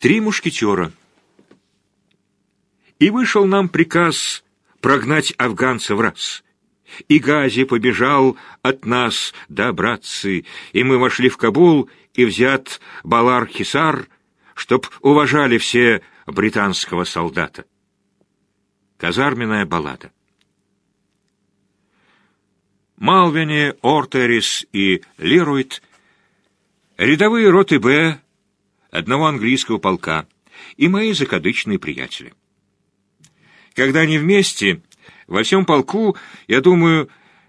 Три мушкетера. И вышел нам приказ прогнать афганцев раз. И Гази побежал от нас, да, братцы, и мы вошли в Кабул, и взят Балар-Хисар, чтоб уважали все британского солдата. Казарменная баллада. Малвини, Ортерис и Леруит — рядовые роты Б одного английского полка и мои закадычные приятели. Когда они вместе, во всем полку, я думаю,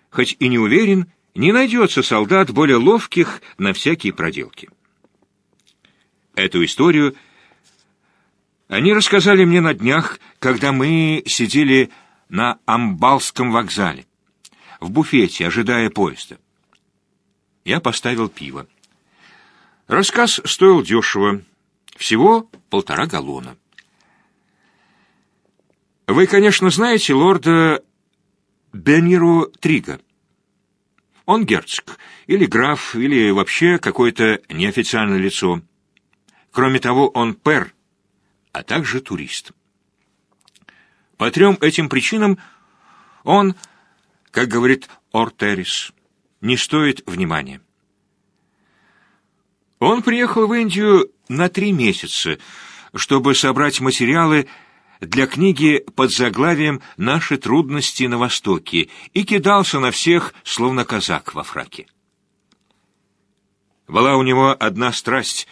хоть и не уверен, не найдется солдат более ловких на всякие проделки. Эту историю они рассказали мне на днях, когда мы сидели на Амбалском вокзале в буфете, ожидая поезда. Я поставил пиво. Рассказ стоил дешево, всего полтора галлона. Вы, конечно, знаете лорда Бениру Трига. Он герцог, или граф, или вообще какое-то неофициальное лицо. Кроме того, он пер, а также турист. По трем этим причинам он как говорит Ортерис, не стоит внимания. Он приехал в Индию на три месяца, чтобы собрать материалы для книги под заглавием «Наши трудности на Востоке» и кидался на всех, словно казак во фраке. Была у него одна страсть,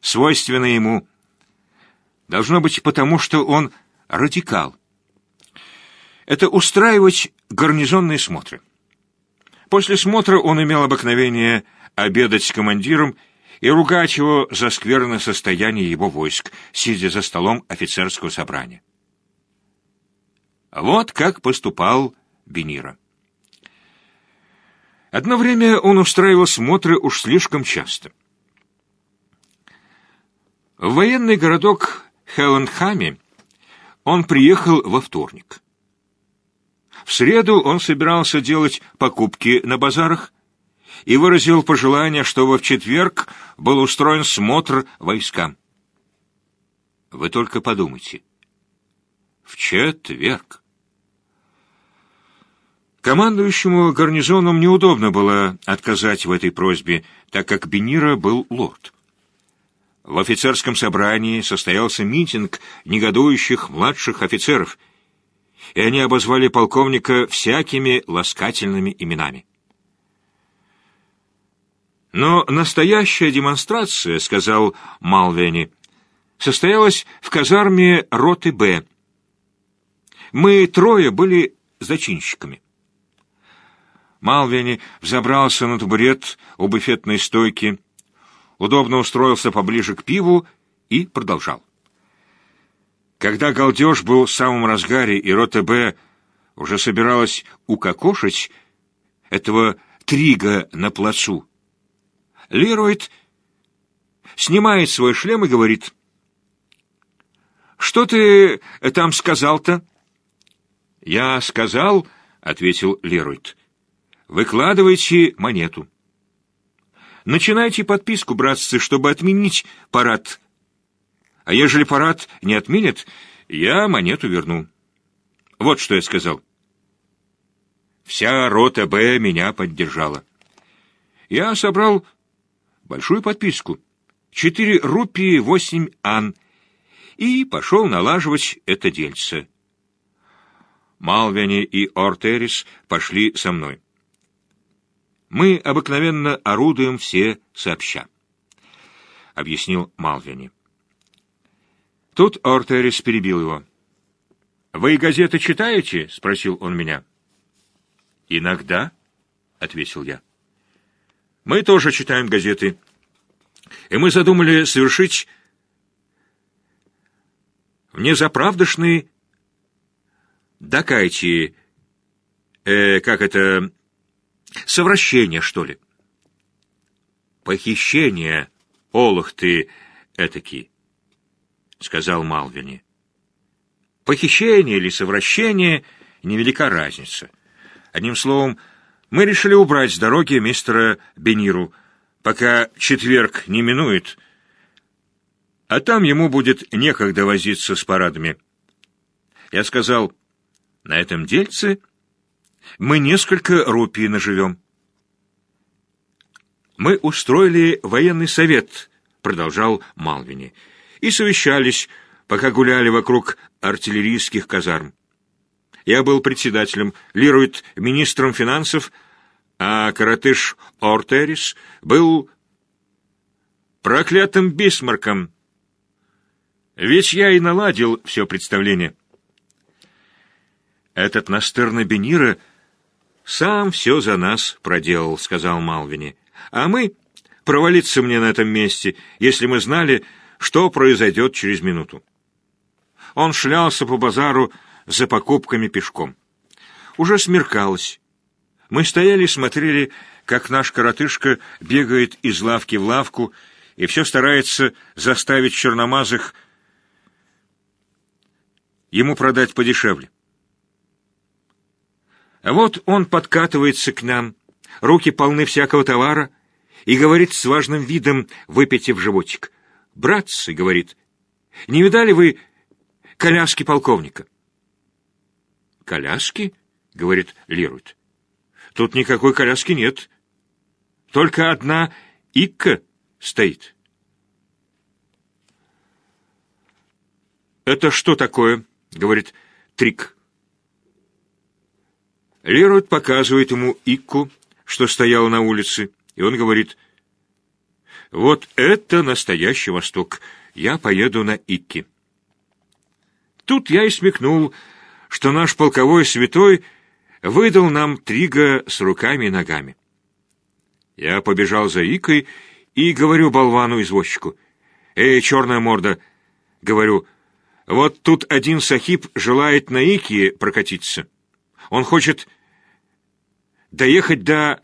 свойственная ему. Должно быть потому, что он радикал это устраивать гарнизонные смотры. После смотра он имел обыкновение обедать с командиром и ругать его за скверное состояние его войск, сидя за столом офицерского собрания. Вот как поступал Бенира. Одно время он устраивал смотры уж слишком часто. В военный городок Хеленхами он приехал во вторник. В среду он собирался делать покупки на базарах и выразил пожелание, чтобы в четверг был устроен смотр войскам. Вы только подумайте. В четверг. Командующему гарнизоном неудобно было отказать в этой просьбе, так как Бенира был лорд. В офицерском собрании состоялся митинг негодующих младших офицеров — и они обозвали полковника всякими ласкательными именами. Но настоящая демонстрация, сказал Малвени, состоялась в казарме роты Б. Мы трое были зачинщиками. Малвени взобрался на табурет у буфетной стойки, удобно устроился поближе к пиву и продолжал. Когда галдеж был в самом разгаре, и рота Б уже собиралась укокошить этого Трига на плацу, Лероид снимает свой шлем и говорит, «Что ты там сказал-то?» «Я сказал», — ответил Лероид, — «выкладывайте монету». «Начинайте подписку, братцы, чтобы отменить парад а ежели парад не отменят, я монету верну. Вот что я сказал. Вся рота Б меня поддержала. Я собрал большую подписку. Четыре рупии восемь ан. И пошел налаживать это дельце. Малвени и Ортерис пошли со мной. Мы обыкновенно орудуем все сообща, — объяснил Малвени. Тут Ортерис перебил его. «Вы газеты читаете?» — спросил он меня. «Иногда», — ответил я. «Мы тоже читаем газеты. И мы задумали совершить внезаправдошный дакайте, э, как это, совращение, что ли. Похищение, олух ты этакий. — сказал Малвини. «Похищение или совращение — невелика разница. Одним словом, мы решили убрать с дороги мистера Бениру, пока четверг не минует, а там ему будет некогда возиться с парадами. Я сказал, на этом дельце мы несколько рупий наживем. Мы устроили военный совет, продолжал Малвини, и совещались, пока гуляли вокруг артиллерийских казарм. Я был председателем, Лирует министром финансов, а коротыш Ортерис был проклятым Бисмарком. Ведь я и наладил все представление. Этот настырный Бенира сам все за нас проделал, сказал Малвини. А мы провалиться мне на этом месте, если мы знали, что произойдет через минуту. Он шлялся по базару за покупками пешком. Уже смеркалось. Мы стояли и смотрели, как наш коротышка бегает из лавки в лавку и все старается заставить черномазых ему продать подешевле. А вот он подкатывается к нам, руки полны всякого товара, и говорит с важным видом, выпитив животик. «Братцы», — говорит, — «не видали вы коляски полковника?» «Коляски?» — говорит Лирует. «Тут никакой коляски нет. Только одна икка стоит». «Это что такое?» — говорит Трик. Лерует показывает ему икку, что стояла на улице, и он говорит, «Вот это настоящий Восток. Я поеду на икке». Тут я и смекнул, что наш полковой святой выдал нам трига с руками и ногами. Я побежал за Икой и говорю болвану-извозчику, «Эй, черная морда!» — говорю, «вот тут один сахиб желает на Ике прокатиться. Он хочет доехать до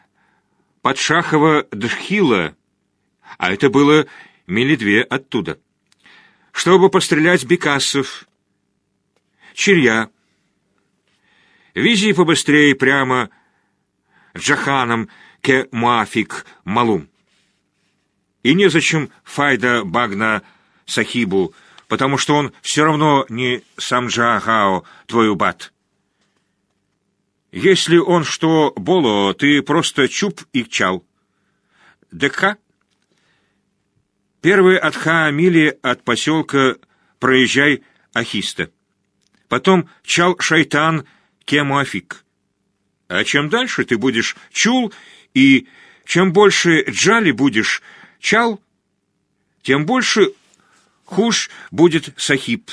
Подшахова-Дхила, а это было мили две оттуда, чтобы пострелять бекасов, черья, Вези побыстрее прямо Джаханом ке Муафик Малум. И незачем Файда Багна Сахибу, потому что он все равно не Самджахао, твой убат. Если он что боло, ты просто чуп и чал. ДК? Первый от Хаамили от поселка проезжай Ахиста. Потом чал Шайтан — кемуафик. А чем дальше ты будешь чул, и чем больше джали будешь чал, тем больше хуш будет сахиб.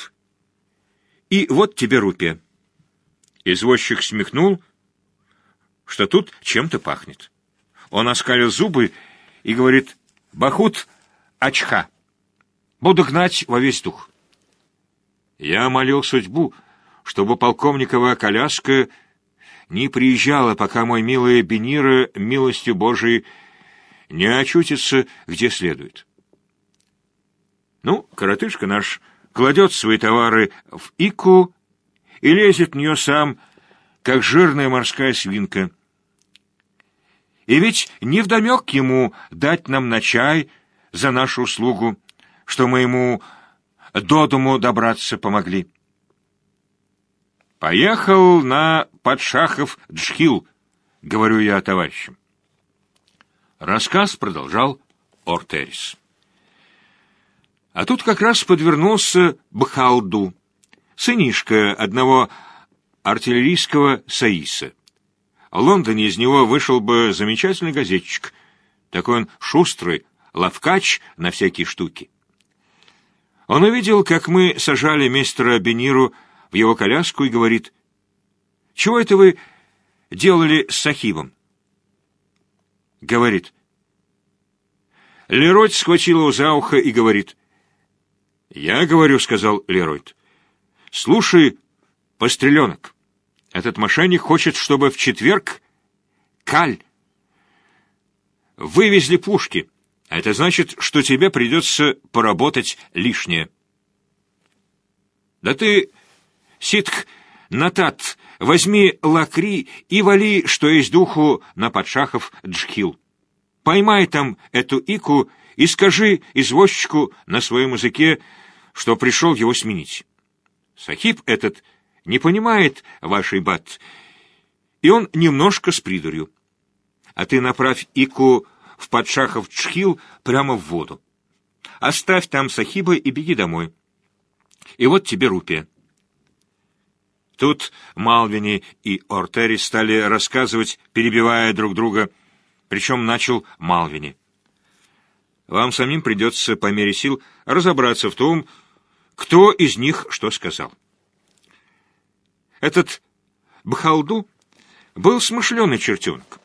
И вот тебе рупия. Извозчик смехнул, что тут чем-то пахнет. Он оскалил зубы и говорит, «Бахут очха, буду гнать во весь дух». Я молил судьбу, чтобы полковникова коляска не приезжала, пока мой милый Бенира милостью Божией не очутится где следует. Ну, коротышка наш кладет свои товары в ику и лезет в нее сам, как жирная морская свинка. И ведь не вдомек ему дать нам на чай за нашу услугу, что мы ему до дому добраться помогли. «Поехал на Подшахов-Джхил», — говорю я товарищам. Рассказ продолжал Ортерис. А тут как раз подвернулся Бхалду, сынишка одного артиллерийского Саиса. В Лондоне из него вышел бы замечательный газетчик. Такой он шустрый, ловкач на всякие штуки. Он увидел, как мы сажали мистера Бениру в его коляску и говорит, «Чего это вы делали с Сахибом?» Говорит. Леройд схватил его за ухо и говорит, «Я говорю», — сказал Леройд, — «слушай, постреленок, этот мошенник хочет, чтобы в четверг Каль вывезли пушки, а это значит, что тебе придется поработать лишнее». «Да ты Ситх, Натат, возьми лакри и вали, что есть духу, на подшахов Джхил. Поймай там эту ику и скажи извозчику на своем языке, что пришел его сменить. Сахиб этот не понимает вашей бат, и он немножко с придурью. А ты направь Ику в подшахов Чхил прямо в воду. Оставь там Сахиба и беги домой. И вот тебе рупия. Тут Малвини и Ортери стали рассказывать, перебивая друг друга, причем начал Малвини. Вам самим придется по мере сил разобраться в том, кто из них что сказал. Этот Бхалду был смышленый чертенок.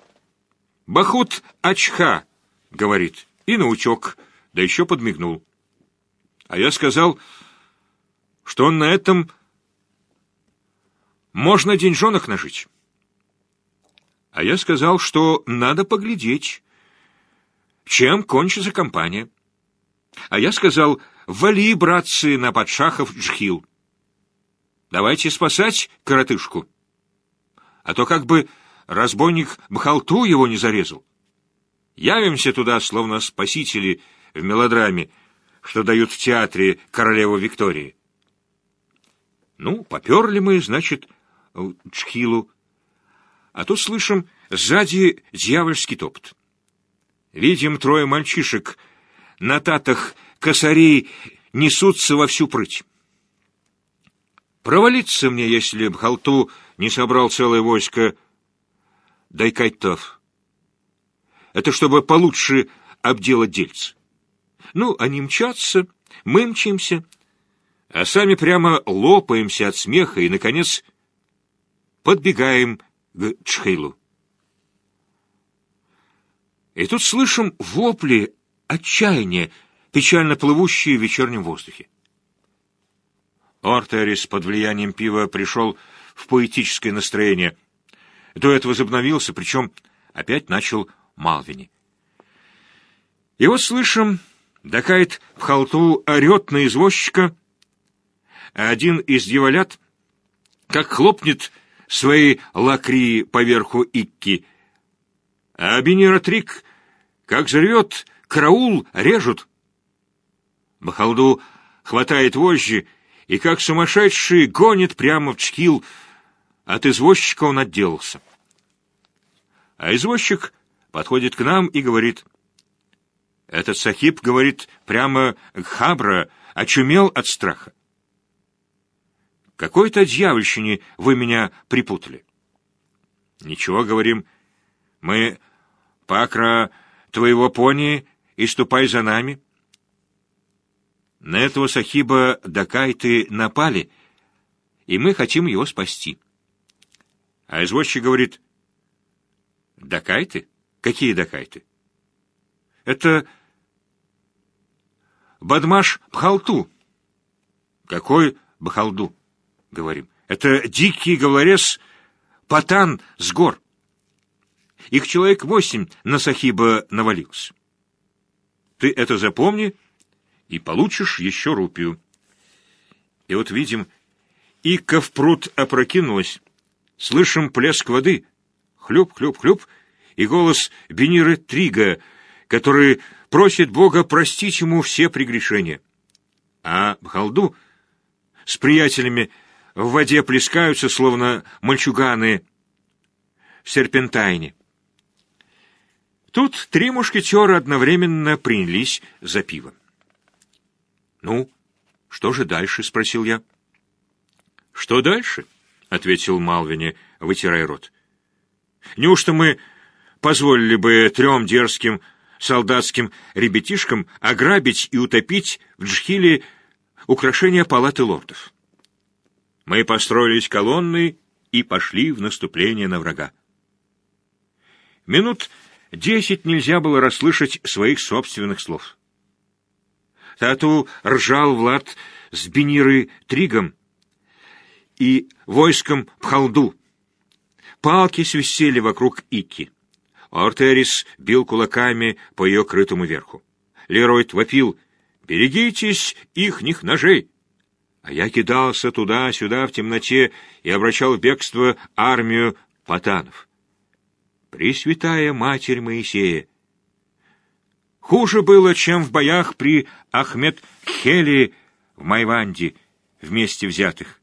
«Бахут Ачха», — говорит, и научок, да еще подмигнул. А я сказал, что он на этом можно деньжонок нажить. А я сказал, что надо поглядеть, чем кончится компания. А я сказал, вали, братцы, на подшахов Джхил. Давайте спасать коротышку. А то как бы разбойник Бхалту его не зарезал. Явимся туда, словно спасители в мелодраме, что дают в театре королеву Виктории. Ну, поперли мы, значит, Чхилу. А тут слышим сзади дьявольский топот. Видим трое мальчишек на татах косарей несутся во всю прыть. Провалиться мне, если б Халту не собрал целое войско дайкайтов. Это чтобы получше обделать дельцы. Ну, они мчатся, мы мчимся, а сами прямо лопаемся от смеха и, наконец, подбегаем к Чхейлу. И тут слышим вопли отчаяния, печально плывущие в вечернем воздухе. Ортерис под влиянием пива пришел в поэтическое настроение. Дуэт возобновился, причем опять начал Малвини. И вот слышим, Дакайт в халту орет на извозчика, а один из дьяволят, как хлопнет свои лакри поверху Икки, а Бенера Трик, как заревет, караул режут. Бахалду хватает вожжи и, как сумасшедший, гонит прямо в чкил. От извозчика он отделался. А извозчик подходит к нам и говорит, «Этот сахиб, — говорит, — прямо хабра, очумел от страха. Какой-то дьявольщине вы меня припутали». «Ничего, — говорим, — мы пакра твоего пони и ступай за нами». На этого сахиба Дакайты напали, и мы хотим его спасти. А извозчик говорит, Дакайты? Какие Дакайты? Это Бадмаш Бхалту. Какой Бхалду? Говорим. Это дикий говорес Патан с гор. Их человек восемь на Сахиба навалился. Ты это запомни и получишь еще рупию. И вот видим, ика в пруд опрокинулась, слышим плеск воды, хлюп, хлюп, хлюп, и голос Бениры Трига, который просит Бога простить ему все прегрешения. А в халду с приятелями в воде плескаются, словно мальчуганы в серпентайне. Тут три мушкетера одновременно принялись за пиво. «Ну, что же дальше?» — спросил я. «Что дальше?» — ответил Малвини, вытирая рот. «Неужто мы позволили бы трем дерзким солдатским ребятишкам ограбить и утопить в Джхиле украшения палаты лордов?» Мы построились колонной и пошли в наступление на врага. Минут десять нельзя было расслышать своих собственных слов. Тату ржал Влад с Бенирой Тригом и войском Пхалду. Палки свистели вокруг Ики. Ортерис бил кулаками по ее крытому верху. Леройд вопил «Берегитесь ихних ножей!» А я кидался туда-сюда в темноте и обращал в бегство армию патанов. Пресвятая Матерь Моисея! Хуже было, чем в боях при Ахмед-Хели в Майванде, вместе взятых.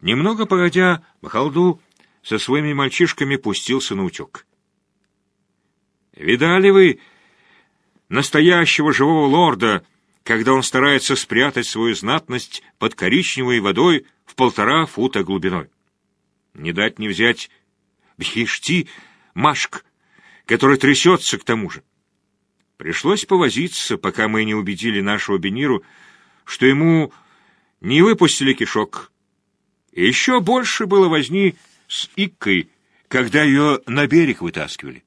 Немного погодя, Бахалду со своими мальчишками пустился на утек. «Видали вы настоящего живого лорда, когда он старается спрятать свою знатность под коричневой водой в полтора фута глубиной? Не дать не взять бхишти Машк, который трясется к тому же. Пришлось повозиться, пока мы не убедили нашего Бениру, что ему не выпустили кишок. И еще больше было возни с Иккой, когда ее на берег вытаскивали.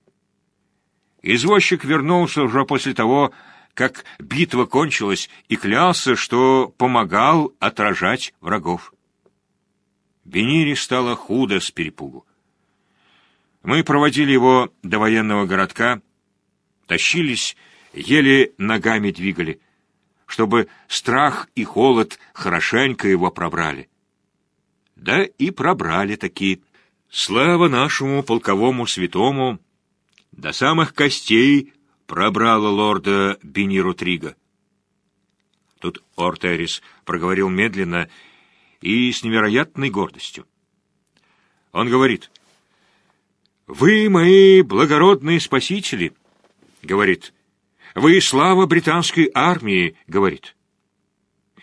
Извозчик вернулся уже после того, как битва кончилась, и клялся, что помогал отражать врагов. Бенире стало худо с перепугу. Мы проводили его до военного городка, тащились, еле ногами двигали, чтобы страх и холод хорошенько его пробрали. Да и пробрали такие. Слава нашему полковому святому! До самых костей пробрала лорда Бениру Трига. Тут Ортерис проговорил медленно и с невероятной гордостью. Он говорит, «Вы мои благородные спасители», — говорит. «Вы слава британской армии», — говорит.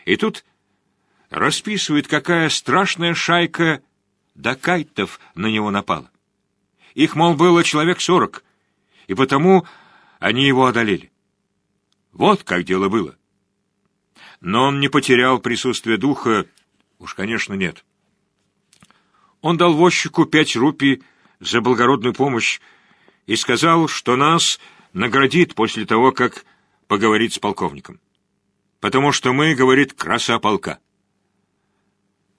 И тут расписывает, какая страшная шайка дакайтов на него напала. Их, мол, было человек сорок, и потому они его одолели. Вот как дело было. Но он не потерял присутствие духа, уж, конечно, нет. Он дал возчику пять рупий за благородную помощь и сказал, что нас наградит после того, как поговорит с полковником. Потому что мы, говорит, краса полка.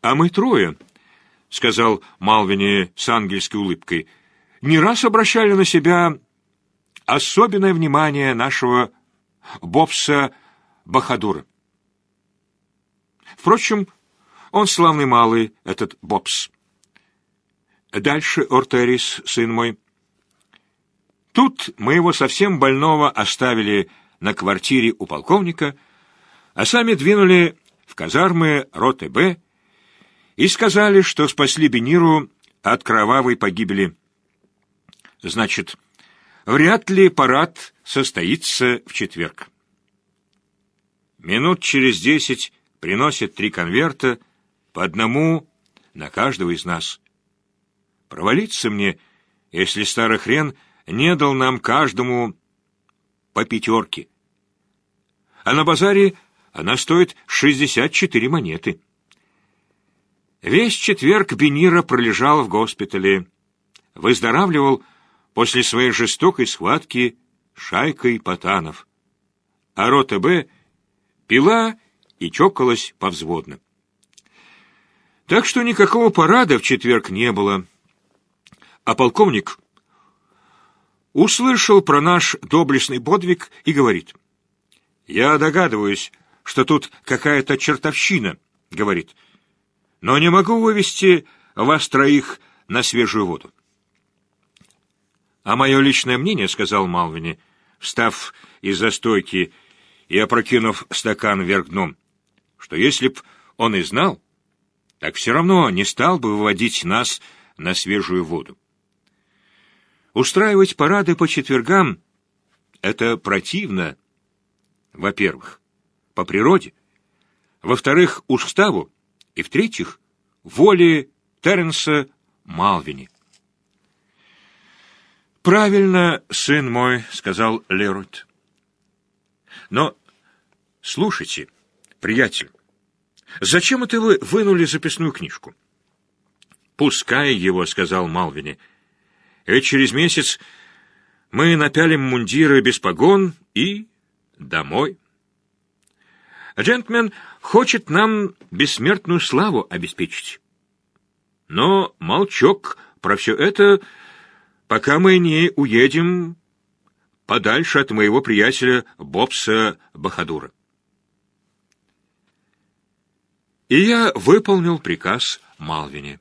А мы трое, — сказал Малвини с ангельской улыбкой, — не раз обращали на себя особенное внимание нашего Бобса Бахадура. Впрочем, он славный малый, этот Бобс. Дальше, Ортерис, сын мой. Тут мы его совсем больного оставили на квартире у полковника, а сами двинули в казармы роты Б и сказали, что спасли Бениру от кровавой погибели. Значит, вряд ли парад состоится в четверг. Минут через десять приносят три конверта, по одному на каждого из нас. Провалиться мне, если старый хрен не дал нам каждому по пятерке. А на базаре она стоит 64 монеты. Весь четверг Бенира пролежал в госпитале. Выздоравливал после своей жестокой схватки шайкой патанов. А рота Б пила и чокалась повзводно. Так что никакого парада в четверг не было а полковник услышал про наш доблестный подвиг и говорит. «Я догадываюсь, что тут какая-то чертовщина», — говорит, «но не могу вывести вас троих на свежую воду». «А мое личное мнение», — сказал Малвини, встав из-за стойки и опрокинув стакан вверх дном, «что если б он и знал, так все равно не стал бы выводить нас на свежую воду. Устраивать парады по четвергам — это противно, во-первых, по природе, во-вторых, уставу, и, в-третьих, воле Терренса Малвини. «Правильно, сын мой», — сказал Лерут. «Но слушайте, приятель, зачем это вы вынули записную книжку?» «Пускай его», — сказал Малвини, — ведь через месяц мы напялим мундиры без погон и домой. Джентльмен хочет нам бессмертную славу обеспечить. Но молчок про все это, пока мы не уедем подальше от моего приятеля Бобса Бахадура. И я выполнил приказ Малвине.